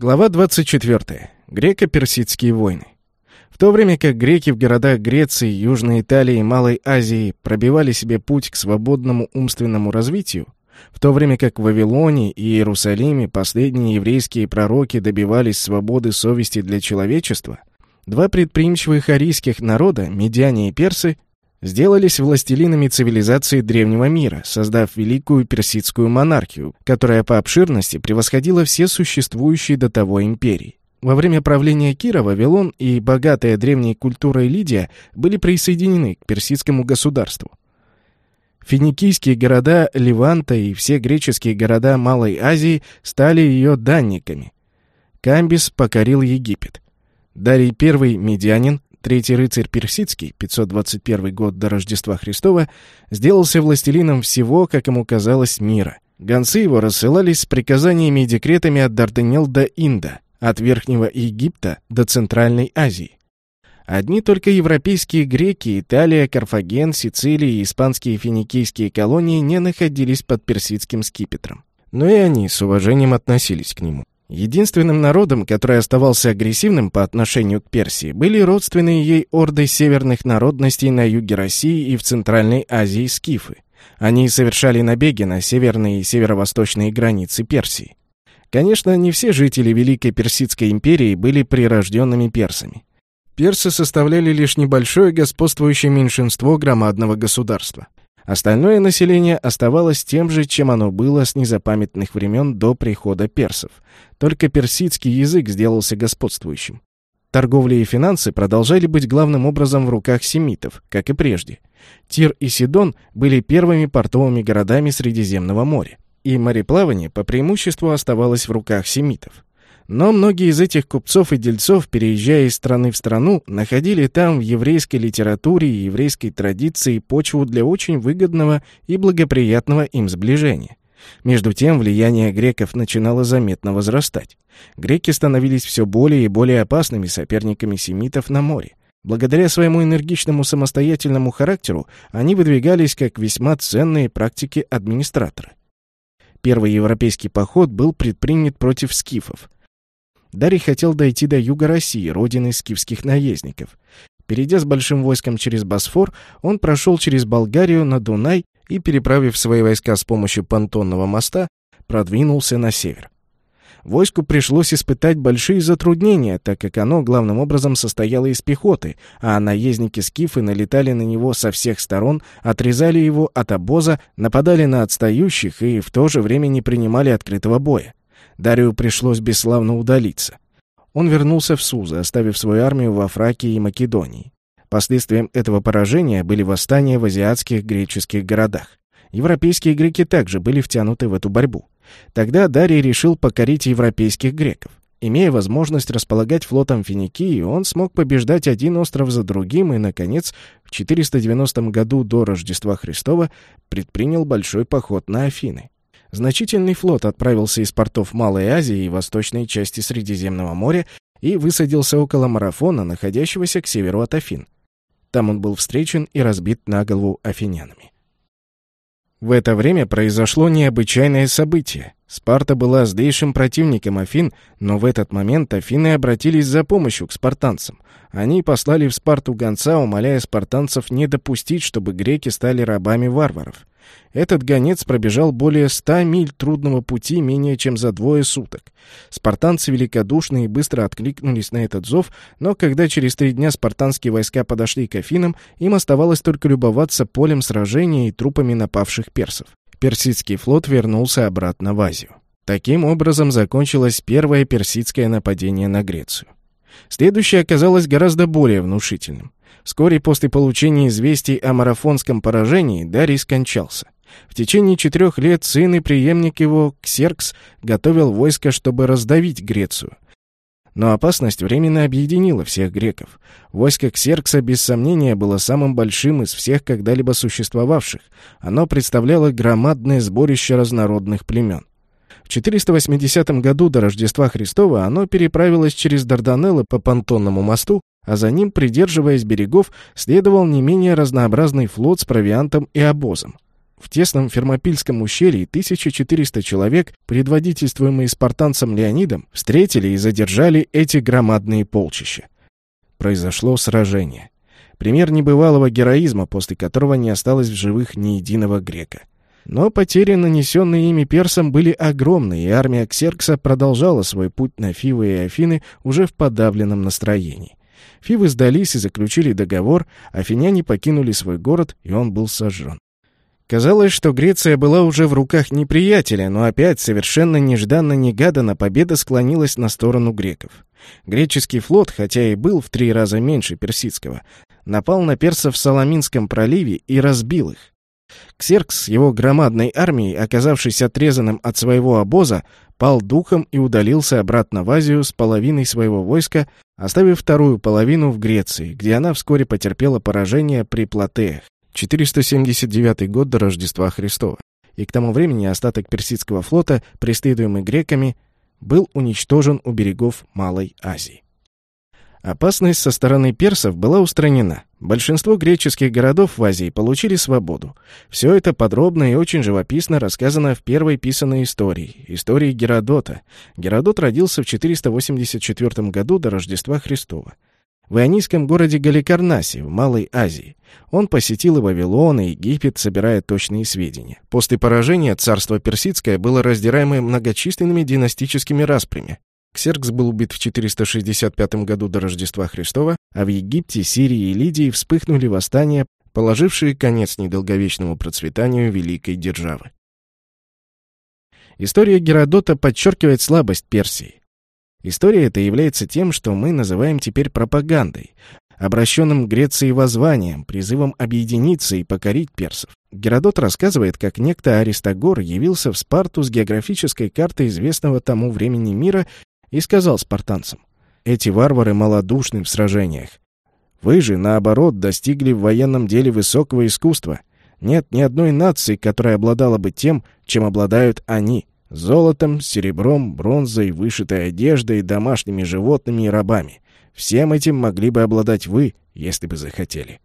Глава 24. Греко-персидские войны. В то время как греки в городах Греции, Южной Италии и Малой Азии пробивали себе путь к свободному умственному развитию, в то время как в Вавилоне и Иерусалиме последние еврейские пророки добивались свободы совести для человечества, два предприимчивых арийских народа, медиане и персы, сделались властелинами цивилизации древнего мира, создав великую персидскую монархию, которая по обширности превосходила все существующие до того империи. Во время правления Кира Вавилон и богатая древней культурой Лидия были присоединены к персидскому государству. Финикийские города Леванта и все греческие города Малой Азии стали ее данниками. Камбис покорил Египет. Дарий I Медианин Третий рыцарь персидский, 521 год до Рождества Христова, сделался властелином всего, как ему казалось, мира. Гонцы его рассылались с приказаниями и декретами от Дарданелл до Инда, от Верхнего Египта до Центральной Азии. Одни только европейские греки, Италия, Карфаген, Сицилия и испанские финикийские колонии не находились под персидским скипетром. Но и они с уважением относились к нему. Единственным народом, который оставался агрессивным по отношению к Персии, были родственные ей орды северных народностей на юге России и в Центральной Азии скифы. Они совершали набеги на северные и северо-восточные границы Персии. Конечно, не все жители Великой Персидской империи были прирожденными персами. Персы составляли лишь небольшое господствующее меньшинство громадного государства. Остальное население оставалось тем же, чем оно было с незапамятных времен до прихода персов. Только персидский язык сделался господствующим. Торговля и финансы продолжали быть главным образом в руках семитов, как и прежде. Тир и Сидон были первыми портовыми городами Средиземного моря, и мореплавание по преимуществу оставалось в руках семитов. Но многие из этих купцов и дельцов, переезжая из страны в страну, находили там в еврейской литературе и еврейской традиции почву для очень выгодного и благоприятного им сближения. Между тем, влияние греков начинало заметно возрастать. Греки становились все более и более опасными соперниками семитов на море. Благодаря своему энергичному самостоятельному характеру они выдвигались как весьма ценные практики администраторы. Первый европейский поход был предпринят против скифов – Дарий хотел дойти до юга России, родины скифских наездников. Перейдя с большим войском через Босфор, он прошел через Болгарию на Дунай и, переправив свои войска с помощью понтонного моста, продвинулся на север. Войску пришлось испытать большие затруднения, так как оно главным образом состояло из пехоты, а наездники-скифы налетали на него со всех сторон, отрезали его от обоза, нападали на отстающих и в то же время не принимали открытого боя. Дарию пришлось бесславно удалиться. Он вернулся в Сузы, оставив свою армию во Фракии и Македонии. Последствием этого поражения были восстания в азиатских греческих городах. Европейские греки также были втянуты в эту борьбу. Тогда Дарий решил покорить европейских греков. Имея возможность располагать флотом Финикии, он смог побеждать один остров за другим и, наконец, в 490 году до Рождества Христова предпринял большой поход на Афины. Значительный флот отправился из портов Малой Азии и восточной части Средиземного моря и высадился около марафона, находящегося к северу от Афин. Там он был встречен и разбит на голову афинянами. В это время произошло необычайное событие. Спарта была злейшим противником Афин, но в этот момент Афины обратились за помощью к спартанцам. Они послали в Спарту гонца, умоляя спартанцев не допустить, чтобы греки стали рабами варваров. Этот гонец пробежал более ста миль трудного пути менее чем за двое суток. Спартанцы великодушно и быстро откликнулись на этот зов, но когда через три дня спартанские войска подошли к Афинам, им оставалось только любоваться полем сражения и трупами напавших персов. Персидский флот вернулся обратно в Азию. Таким образом закончилось первое персидское нападение на Грецию. Следующее оказалось гораздо более внушительным. Вскоре после получения известий о марафонском поражении Дарий скончался. В течение четырех лет сын и преемник его, Ксеркс, готовил войско, чтобы раздавить Грецию. Но опасность временно объединила всех греков. Войско Ксеркса, без сомнения, было самым большим из всех когда-либо существовавших. Оно представляло громадное сборище разнородных племен. В 480 году до Рождества Христова оно переправилось через Дарданеллы по понтонному мосту, а за ним, придерживаясь берегов, следовал не менее разнообразный флот с провиантом и обозом. В тесном Фермопильском ущелье 1400 человек, предводительствуемые спартанцем Леонидом, встретили и задержали эти громадные полчища. Произошло сражение. Пример небывалого героизма, после которого не осталось в живых ни единого грека. Но потери, нанесенные ими персам, были огромны, и армия Ксеркса продолжала свой путь на Фивы и Афины уже в подавленном настроении. Фивы сдались и заключили договор, афиняне покинули свой город, и он был сожжен. Казалось, что Греция была уже в руках неприятеля, но опять совершенно нежданно-негаданно победа склонилась на сторону греков. Греческий флот, хотя и был в три раза меньше персидского, напал на персов в Саламинском проливе и разбил их. Ксеркс с его громадной армией, оказавшись отрезанным от своего обоза, пал духом и удалился обратно в Азию с половиной своего войска, оставив вторую половину в Греции, где она вскоре потерпела поражение при Платеях. 479 год до Рождества Христова. И к тому времени остаток персидского флота, преследуемый греками, был уничтожен у берегов Малой Азии. Опасность со стороны персов была устранена. Большинство греческих городов в Азии получили свободу. Все это подробно и очень живописно рассказано в первой писанной истории, истории Геродота. Геродот родился в 484 году до Рождества Христова. В ионийском городе Галикарнасе, в Малой Азии. Он посетил и Вавилон, и Египет, собирая точные сведения. После поражения царство Персидское было раздираемо многочисленными династическими распрями. Ксеркс был убит в 465 году до Рождества Христова, а в Египте, Сирии и Лидии вспыхнули восстания, положившие конец недолговечному процветанию великой державы. История Геродота подчеркивает слабость Персии. История эта является тем, что мы называем теперь пропагандой, обращенным к Греции воззванием, призывом объединиться и покорить персов. Геродот рассказывает, как некто Аристагор явился в Спарту с географической картой известного тому времени мира и сказал спартанцам, «Эти варвары малодушны в сражениях. Вы же, наоборот, достигли в военном деле высокого искусства. Нет ни одной нации, которая обладала бы тем, чем обладают они — золотом, серебром, бронзой, вышитой одеждой, домашними животными и рабами. Всем этим могли бы обладать вы, если бы захотели».